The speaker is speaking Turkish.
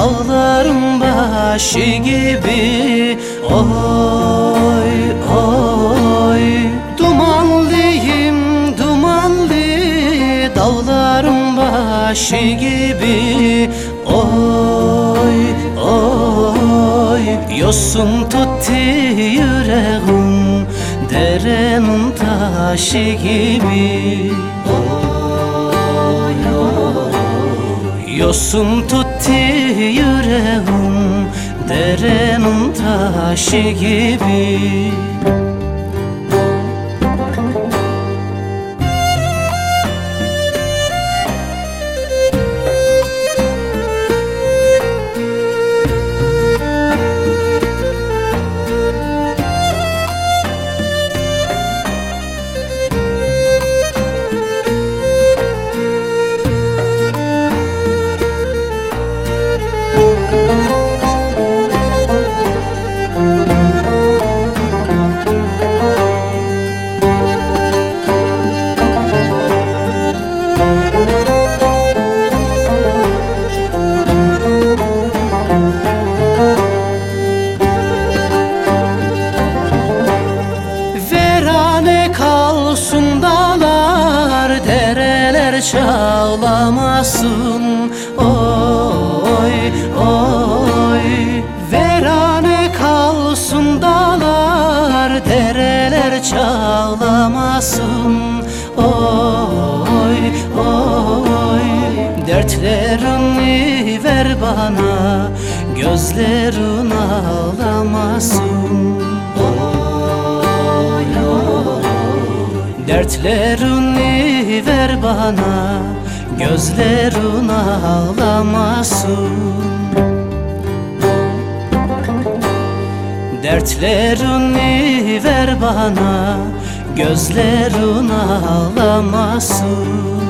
dağların başı gibi. Oy oy. Dumanlıyım dumanlı Dağların başı gibi. Oy oy. Yosun tuttu yüreğim. Derenin taşı gibi Yosun tuttu yüreğim Derenin taşı gibi Dereler çağlamasın Oy oy Verane kalsın dağlar Dereler çağlamasın. Oy oy Dertlerini ver bana Gözlerin ağlamasın. Oy Dertlerini ver bana Gözlerin ağlamasın Dertlerini ver bana Gözlerin ağlamasın